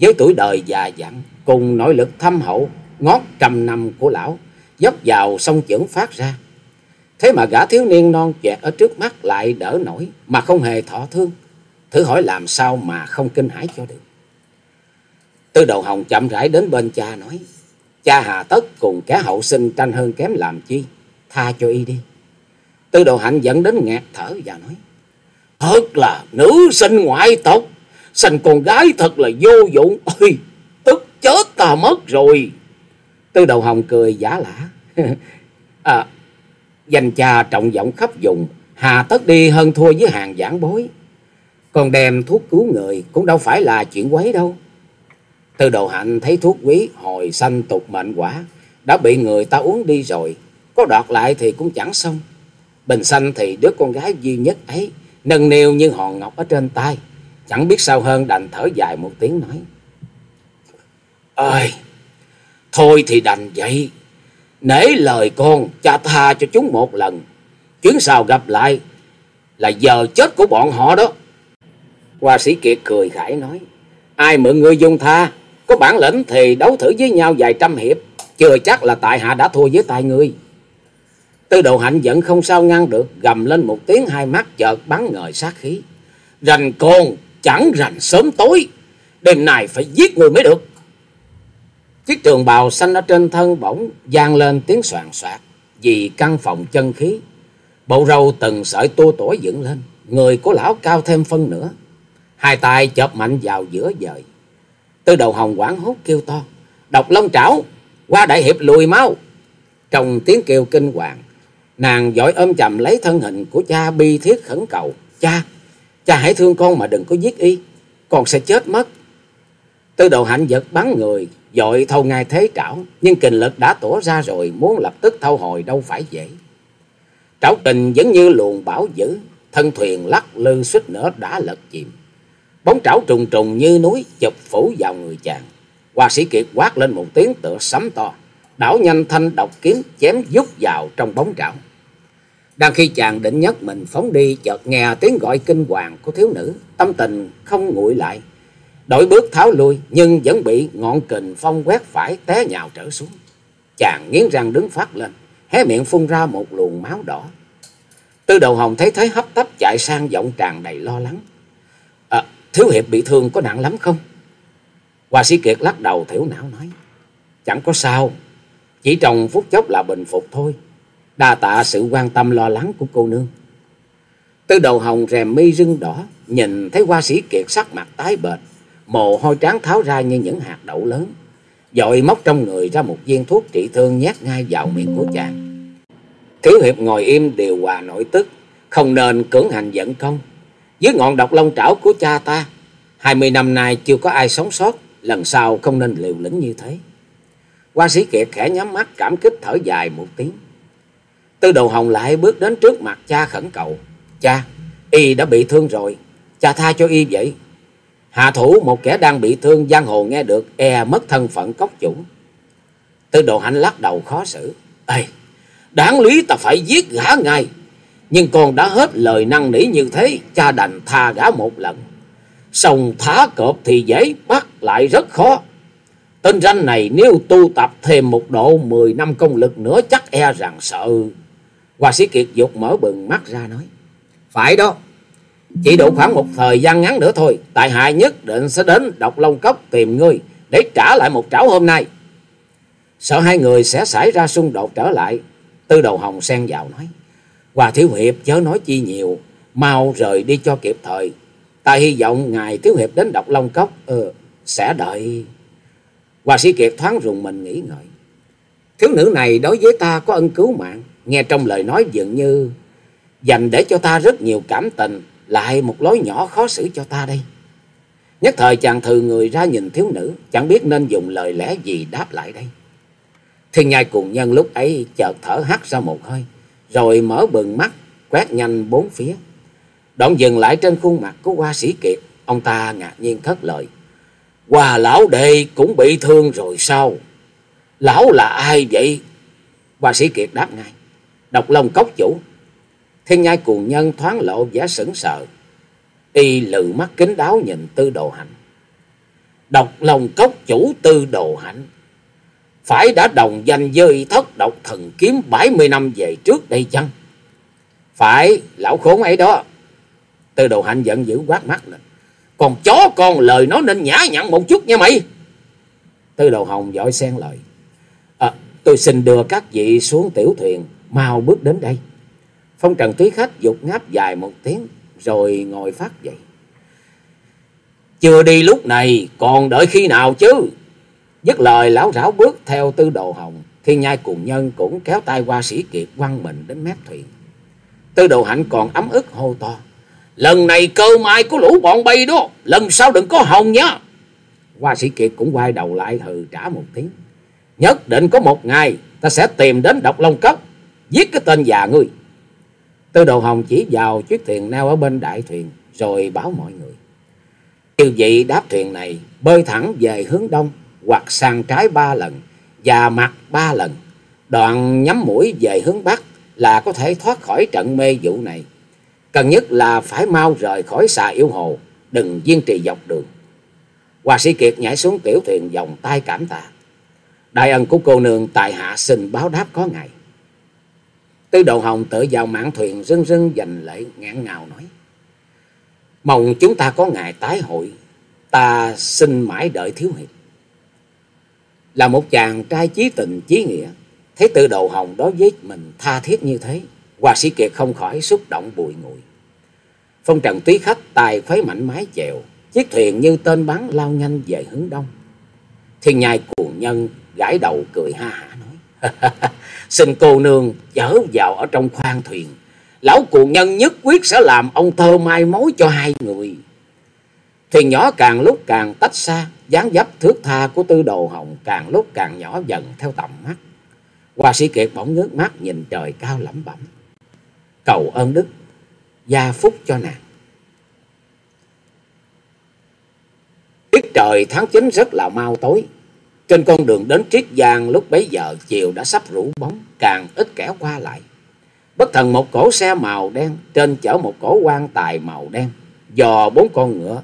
Với tuổi đời già dặn. Cùng nội lực thâm hậu. Ngót trăm năm của lão. Dốc vào sông trưởng phát ra. Thế mà gã thiếu niên non chẹt ở trước mắt lại đỡ nổi mà không hề thọ thương. Thử hỏi làm sao mà không kinh hãi cho được. Tư đầu hồng chậm rãi đến bên cha nói. Cha hà tất cùng kẻ hậu sinh tranh hơn kém làm chi. Tha cho y đi. Tư đầu hạnh dẫn đến nghẹt thở và nói. Thật là nữ sinh ngoại tộc. Sành con gái thật là vô dụng. Ôi, tức chết ta mất rồi. Tư đầu hồng cười giả lả. [LAUGHS] à, danh cha trọng vọng khắp vùng. Hà tất đi hơn thua với hàng giảng bối. Còn đem thuốc cứu người cũng đâu phải là chuyện quấy đâu. Tư đầu hạnh thấy thuốc quý hồi sanh tục mệnh quả. Đã bị người ta uống đi rồi. Có đoạt lại thì cũng chẳng xong. Bình sanh thì đứa con gái duy nhất ấy. Nâng niu như hòn ngọc ở trên tay. Chẳng biết sao hơn đành thở dài một tiếng nói. Ơi, thôi thì đành vậy. Nể lời con, cha tha cho chúng một lần. Chuyến sau gặp lại là giờ chết của bọn họ đó. Hoa sĩ Kiệt cười khải nói. Ai mượn người dung tha, có bản lĩnh thì đấu thử với nhau vài trăm hiệp. Chưa chắc là tại hạ đã thua với tài ngươi Tư đồ hạnh vẫn không sao ngăn được, gầm lên một tiếng hai mắt chợt bắn ngời sát khí. Rành con, chẳng rành sớm tối, đêm nay phải giết người mới được. Chiếc trường bào xanh ở trên thân bỗng vang lên tiếng soàn soạt vì căn phòng chân khí. Bộ râu từng sợi tua tủa dựng lên, người của lão cao thêm phân nữa. Hai tay chộp mạnh vào giữa dời. Tư đầu hồng quảng hốt kêu to, độc lông trảo, qua đại hiệp lùi máu. Trong tiếng kêu kinh hoàng, nàng giỏi ôm chầm lấy thân hình của cha bi thiết khẩn cầu. Cha, cha hãy thương con mà đừng có giết y, con sẽ chết mất. Tư đầu hạnh giật bắn người, dội thâu ngay thế trảo, nhưng kình lực đã tỏ ra rồi, muốn lập tức thâu hồi đâu phải dễ. Trảo tình vẫn như luồng bão dữ, thân thuyền lắc lư suýt nữa đã lật chìm. Bóng trảo trùng trùng như núi chụp phủ vào người chàng. Hoa sĩ Kiệt quát lên một tiếng tựa sấm to, đảo nhanh thanh độc kiếm chém dút vào trong bóng trảo. Đang khi chàng định nhấc mình phóng đi, chợt nghe tiếng gọi kinh hoàng của thiếu nữ, tâm tình không nguội lại, Đổi bước tháo lui nhưng vẫn bị ngọn kình phong quét phải té nhào trở xuống. Chàng nghiến răng đứng phát lên, hé miệng phun ra một luồng máu đỏ. Tư đầu hồng thấy thế hấp tấp chạy sang giọng tràn đầy lo lắng. À, thiếu hiệp bị thương có nặng lắm không? Hoa sĩ Kiệt lắc đầu thiểu não nói. Chẳng có sao, chỉ trong phút chốc là bình phục thôi. Đa tạ sự quan tâm lo lắng của cô nương. Tư đầu hồng rèm mi rưng đỏ, nhìn thấy hoa sĩ kiệt sắc mặt tái bệch, mồ hôi trán tháo ra như những hạt đậu lớn. Dội móc trong người ra một viên thuốc trị thương nhét ngay vào miệng của chàng. Thiếu hiệp ngồi im điều hòa nội tức, không nên cưỡng hành giận công. Dưới ngọn độc long trảo của cha ta, hai mươi năm nay chưa có ai sống sót, lần sau không nên liều lĩnh như thế. Hoa sĩ kiệt khẽ nhắm mắt cảm kích thở dài một tiếng. Tư đầu hồng lại bước đến trước mặt cha khẩn cầu. Cha, y đã bị thương rồi, cha tha cho y vậy. Hạ thủ một kẻ đang bị thương giang hồ nghe được e mất thân phận cốc chủ. Tư đồ hạnh lắc đầu khó xử. Ê, đáng lý ta phải giết gã ngay. Nhưng còn đã hết lời năng nỉ như thế, cha đành tha gã một lần. Xong thả cọp thì dễ, bắt lại rất khó. Tên ranh này nếu tu tập thêm một độ 10 năm công lực nữa chắc e rằng sợ. Hoa sĩ Kiệt dục mở bừng mắt ra nói. Phải đó, chỉ đủ khoảng một thời gian ngắn nữa thôi. Tại hạ nhất định sẽ đến độc long cốc tìm ngươi để trả lại một trảo hôm nay. Sợ hai người sẽ xảy ra xung đột trở lại. Tư đầu hồng xen vào nói. Hòa Thiếu Hiệp chớ nói chi nhiều. Mau rời đi cho kịp thời. Ta hy vọng ngài Thiếu Hiệp đến độc long cốc ừ, sẽ đợi. Hòa sĩ Kiệt thoáng rùng mình nghĩ ngợi. Thiếu nữ này đối với ta có ân cứu mạng. Nghe trong lời nói dường như dành để cho ta rất nhiều cảm tình, lại một lối nhỏ khó xử cho ta đây. Nhất thời chàng thừ người ra nhìn thiếu nữ, chẳng biết nên dùng lời lẽ gì đáp lại đây. Thiên nhai cùng nhân lúc ấy chợt thở hắt ra một hơi, rồi mở bừng mắt, quét nhanh bốn phía. Đoạn dừng lại trên khuôn mặt của hoa sĩ kiệt, ông ta ngạc nhiên thất lời. Hòa lão đệ cũng bị thương rồi sao? Lão là ai vậy? Hoa sĩ kiệt đáp ngay. Độc Long Cốc chủ. Thiên nhai cuồng nhân thoáng lộ vẻ sững sờ. Y lự mắt kính đáo nhìn tư đồ hạnh. Độc lòng Cốc chủ tư đồ hạnh. Phải đã đồng danh với thất độc thần kiếm bảy mươi năm về trước đây chăng? Phải, lão khốn ấy đó. Tư đồ hạnh giận dữ quát mắt lên. Còn chó con lời nó nên nhã nhặn một chút nha mày. Tư đồ hồng giỏi xen lời. À, tôi xin đưa các vị xuống tiểu thuyền mau bước đến đây. Phong trần thúy khách dục ngáp dài một tiếng, rồi ngồi phát dậy. Chưa đi lúc này, còn đợi khi nào chứ? Dứt lời lão rảo bước theo tư đồ hồng, thiên nhai cùng nhân cũng kéo tay qua sĩ kiệt quăng mình đến mép thuyền. Tư đồ hạnh còn ấm ức hô to. Lần này cơ mai có lũ bọn bay đó, lần sau đừng có hồng nhá. Hoa sĩ kiệt cũng quay đầu lại hừ trả một tiếng. Nhất định có một ngày ta sẽ tìm đến độc long cốc giết cái tên già ngươi. Tư đồ hồng chỉ vào chiếc thuyền neo ở bên đại thuyền, rồi báo mọi người. Kiều vị đáp thuyền này bơi thẳng về hướng đông, hoặc sang trái ba lần, và mặt ba lần. Đoạn nhắm mũi về hướng bắc là có thể thoát khỏi trận mê vụ này. Cần nhất là phải mau rời khỏi xà yêu hồ, đừng duyên trì dọc đường. Hòa sĩ Kiệt nhảy xuống tiểu thuyền vòng tay cảm tạ. Đại ân của cô nương tại hạ xin báo đáp có ngày. Tư đầu hồng tự vào mạn thuyền rưng rưng dành lệ ngạn ngào nói. Mong chúng ta có ngày tái hội, ta xin mãi đợi thiếu hiệp. Là một chàng trai chí tình chí nghĩa, thấy tư đầu hồng đối với mình tha thiết như thế, Hoa sĩ Kiệt không khỏi xúc động bùi ngùi. Phong trần túy khách tài khuấy mạnh mái chèo, chiếc thuyền như tên bắn lao nhanh về hướng đông. Thiên nhai cuồng nhân gãi đầu cười ha hả nói. [LAUGHS] Xin cô nương chở vào ở trong khoang thuyền. Lão cuồng nhân nhất quyết sẽ làm ông thơ mai mối cho hai người. Thuyền nhỏ càng lúc càng tách xa, dáng dấp thước tha của tư đồ hồng càng lúc càng nhỏ dần theo tầm mắt. Hoa sĩ kiệt bỗng ngước mắt nhìn trời cao lẩm bẩm. Cầu ơn đức, gia phúc cho nàng. Tiết trời tháng chín rất là mau tối, trên con đường đến Triết Giang lúc bấy giờ chiều đã sắp rủ bóng, càng ít kẻ qua lại. Bất thần một cỗ xe màu đen, trên chở một cỗ quan tài màu đen, dò bốn con ngựa.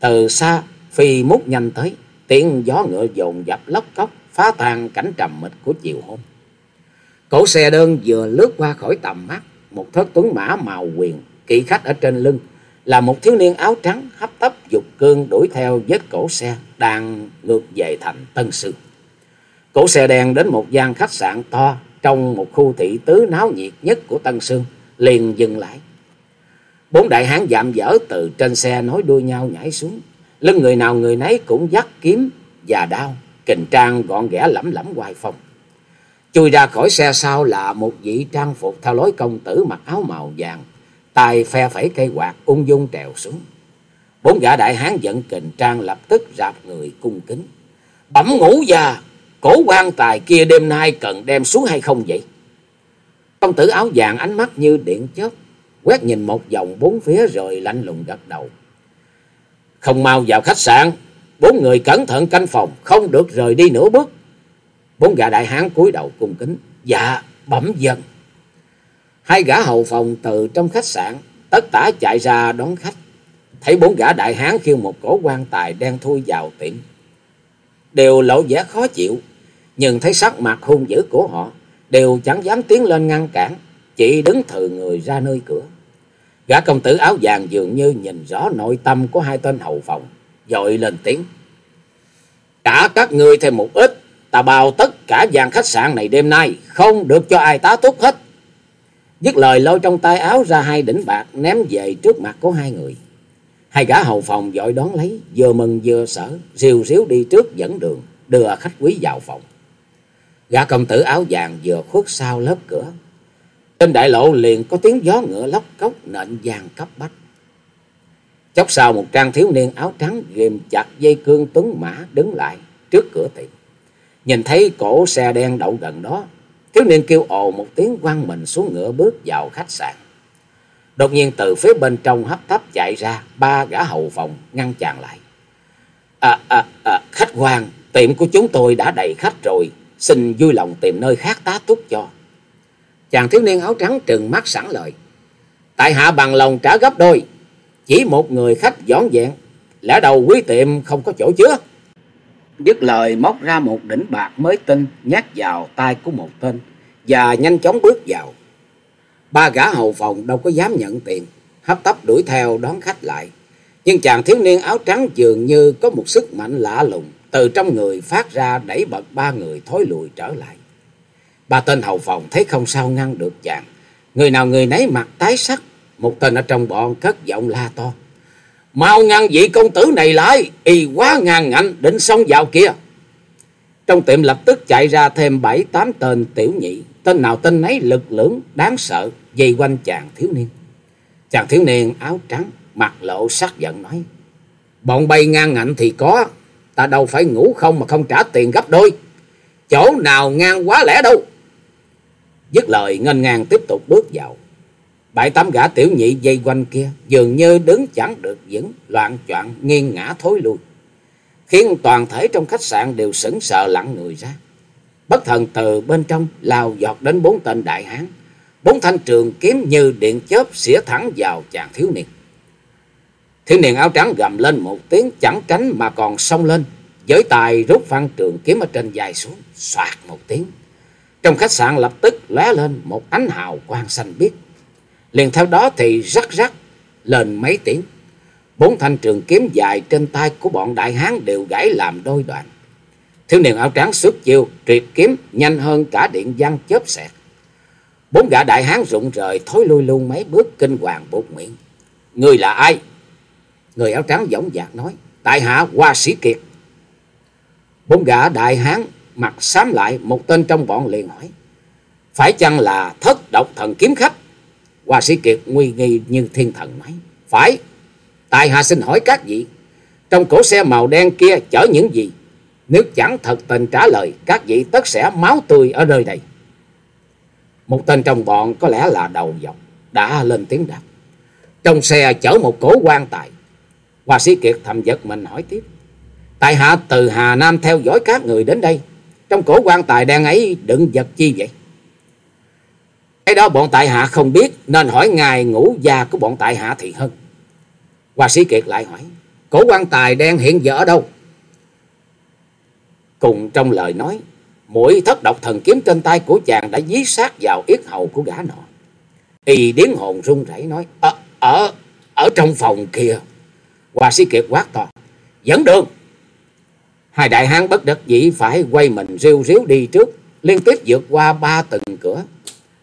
Từ xa, phi mút nhanh tới, tiếng gió ngựa dồn dập lóc cốc, phá tan cảnh trầm mịt của chiều hôm. cỗ xe đơn vừa lướt qua khỏi tầm mắt, một thớt tuấn mã màu quyền, kỵ khách ở trên lưng, là một thiếu niên áo trắng hấp tấp dục cương đuổi theo vết cổ xe đang ngược về thành Tân Sư. Cổ xe đen đến một gian khách sạn to, trong một khu thị tứ náo nhiệt nhất của Tân Sương, liền dừng lại. Bốn đại hán dạm dở từ trên xe nói đuôi nhau nhảy xuống. Lưng người nào người nấy cũng dắt kiếm và đao, kình trang gọn ghẽ lẫm lẫm hoài phong. Chui ra khỏi xe sau là một vị trang phục theo lối công tử mặc áo màu vàng, tay phe phẩy cây quạt ung dung trèo xuống. Bốn gã đại hán giận kình trang lập tức rạp người cung kính. Bẩm ngũ già, cổ quan tài kia đêm nay cần đem xuống hay không vậy? Công tử áo vàng ánh mắt như điện chớp, quét nhìn một vòng bốn phía rồi lạnh lùng gật đầu. Không mau vào khách sạn, bốn người cẩn thận canh phòng, không được rời đi nửa bước. Bốn gã đại hán cúi đầu cung kính. Dạ, bẩm dân. Hai gã hầu phòng từ trong khách sạn, tất tả chạy ra đón khách. Thấy bốn gã đại hán khiêng một cổ quan tài đen thui vào tiệm. Đều lộ vẻ khó chịu, nhưng thấy sắc mặt hung dữ của họ, đều chẳng dám tiến lên ngăn cản, chỉ đứng thừ người ra nơi cửa. Gã công tử áo vàng dường như nhìn rõ nội tâm của hai tên hầu phòng, dội lên tiếng. Cả các ngươi thêm một ít, ta bao tất cả dàn khách sạn này đêm nay, không được cho ai tá túc hết. Dứt lời lôi trong tay áo ra hai đỉnh bạc ném về trước mặt của hai người. Hai gã hầu phòng dội đón lấy, vừa mừng vừa sợ, riêu riếu đi trước dẫn đường, đưa khách quý vào phòng. Gã công tử áo vàng vừa khuất sau lớp cửa. Trên đại lộ liền có tiếng gió ngựa lóc cốc nện vàng cấp bách. Chốc sau một trang thiếu niên áo trắng ghim chặt dây cương tuấn mã đứng lại trước cửa tiệm. Nhìn thấy cổ xe đen đậu gần đó, thiếu niên kêu ồ một tiếng quăng mình xuống ngựa bước vào khách sạn. Đột nhiên từ phía bên trong hấp tấp chạy ra ba gã hầu phòng ngăn chàng lại. À, à, à, khách quan, tiệm của chúng tôi đã đầy khách rồi, xin vui lòng tìm nơi khác tá túc cho. Chàng thiếu niên áo trắng trừng mắt sẵn lời. Tại hạ bằng lòng trả gấp đôi, chỉ một người khách dọn dẹn, lẽ đầu quý tiệm không có chỗ chứa. Dứt lời móc ra một đỉnh bạc mới tinh nhát vào tay của một tên và nhanh chóng bước vào. Ba gã hầu phòng đâu có dám nhận tiền, hấp tấp đuổi theo đón khách lại. Nhưng chàng thiếu niên áo trắng dường như có một sức mạnh lạ lùng từ trong người phát ra đẩy bật ba người thối lùi trở lại. Ba tên hầu phòng thấy không sao ngăn được chàng. Người nào người nấy mặt tái sắc, một tên ở trong bọn cất giọng la to. Mau ngăn vị công tử này lại, y quá ngàn ngạnh, định xông vào kia. Trong tiệm lập tức chạy ra thêm bảy tám tên tiểu nhị, tên nào tên nấy lực lưỡng, đáng sợ, dây quanh chàng thiếu niên. Chàng thiếu niên áo trắng, mặt lộ sắc giận nói. Bọn bay ngang ngạnh thì có, ta đâu phải ngủ không mà không trả tiền gấp đôi. Chỗ nào ngang quá lẽ đâu. Dứt lời ngân ngang tiếp tục bước vào. Bảy tám gã tiểu nhị dây quanh kia dường như đứng chẳng được vững, loạn choạng nghiêng ngã thối lui. Khiến toàn thể trong khách sạn đều sững sờ lặng người ra. Bất thần từ bên trong lao giọt đến bốn tên đại hán. Bốn thanh trường kiếm như điện chớp xỉa thẳng vào chàng thiếu niên. Thiếu niên áo trắng gầm lên một tiếng chẳng tránh mà còn xông lên. Giới tài rút văn trường kiếm ở trên dài xuống, soạt một tiếng. Trong khách sạn lập tức lóe lên một ánh hào quang xanh biếc. Liền theo đó thì rắc rắc lên mấy tiếng. Bốn thanh trường kiếm dài trên tay của bọn đại hán đều gãy làm đôi đoạn. Thiếu niên áo trắng xuất chiêu, triệt kiếm nhanh hơn cả điện văn chớp xẹt. Bốn gã đại hán rụng rời thối lui luôn mấy bước kinh hoàng bột miệng. Người là ai? Người áo trắng dõng dạc nói. Tại hạ hoa sĩ kiệt. Bốn gã đại hán mặt xám lại một tên trong bọn liền hỏi. Phải chăng là thất độc thần kiếm khách? Hoa sĩ kiệt nguy nghi như thiên thần máy. Phải. Tại hạ xin hỏi các vị. Trong cổ xe màu đen kia chở những gì? Nếu chẳng thật tình trả lời, các vị tất sẽ máu tươi ở nơi đây. Một tên trong bọn có lẽ là đầu dọc, đã lên tiếng đáp. Trong xe chở một cổ quan tài. Hoa sĩ Kiệt thầm giật mình hỏi tiếp. Tại hạ từ Hà Nam theo dõi các người đến đây. Trong cổ quan tài đen ấy đựng vật chi vậy? Cái đó bọn tại hạ không biết nên hỏi ngài ngũ gia của bọn tại hạ thì hơn. Hoa sĩ Kiệt lại hỏi. Cổ quan tài đen hiện giờ ở đâu? Cùng trong lời nói, mũi thất độc thần kiếm trên tay của chàng đã dí sát vào yết hầu của gã nọ. Y điến hồn run rẩy nói, ở, ở, ở trong phòng kia. Hoa sĩ Kiệt quát to, dẫn đường. Hai đại hán bất đắc dĩ phải quay mình riêu riếu đi trước, liên tiếp vượt qua ba tầng cửa,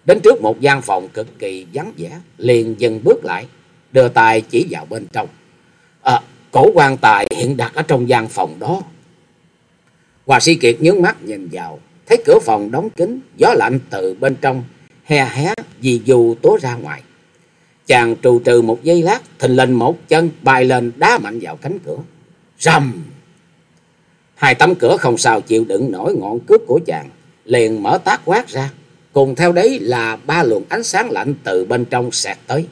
đến trước một gian phòng cực kỳ vắng vẻ, liền dừng bước lại, đưa tay chỉ vào bên trong. À, cổ quan tài hiện đặt ở trong gian phòng đó. Hòa sĩ Kiệt nhướng mắt nhìn vào, thấy cửa phòng đóng kín, gió lạnh từ bên trong, he hé vì dù tố ra ngoài. Chàng trù trừ một giây lát, thình lình một chân bay lên đá mạnh vào cánh cửa. Rầm! Hai tấm cửa không sao chịu đựng nổi ngọn cướp của chàng, liền mở tác quát ra. Cùng theo đấy là ba luồng ánh sáng lạnh từ bên trong xẹt tới.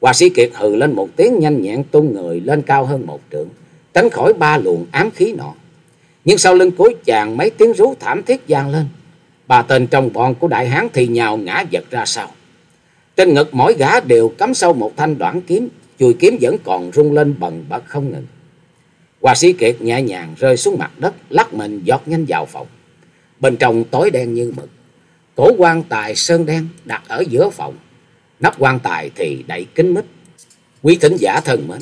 Hòa sĩ Kiệt hừ lên một tiếng nhanh nhẹn tung người lên cao hơn một trượng, tránh khỏi ba luồng ám khí nọ. Nhưng sau lưng cuối chàng mấy tiếng rú thảm thiết vang lên. Ba tên trong bọn của đại hán thì nhào ngã giật ra sau. Trên ngực mỗi gã đều cắm sâu một thanh đoạn kiếm, chùi kiếm vẫn còn rung lên bần bật không ngừng. Hòa sĩ Kiệt nhẹ nhàng rơi xuống mặt đất, lắc mình giọt nhanh vào phòng. Bên trong tối đen như mực. Cổ quan tài sơn đen đặt ở giữa phòng. Nắp quan tài thì đậy kín mít. Quý thính giả thân mến,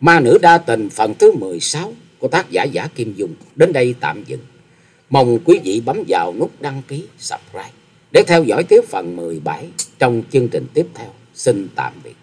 ma nữ đa tình phần thứ 16 của tác giả giả Kim Dung đến đây tạm dừng. Mong quý vị bấm vào nút đăng ký, subscribe để theo dõi tiếp phần 17 trong chương trình tiếp theo. Xin tạm biệt.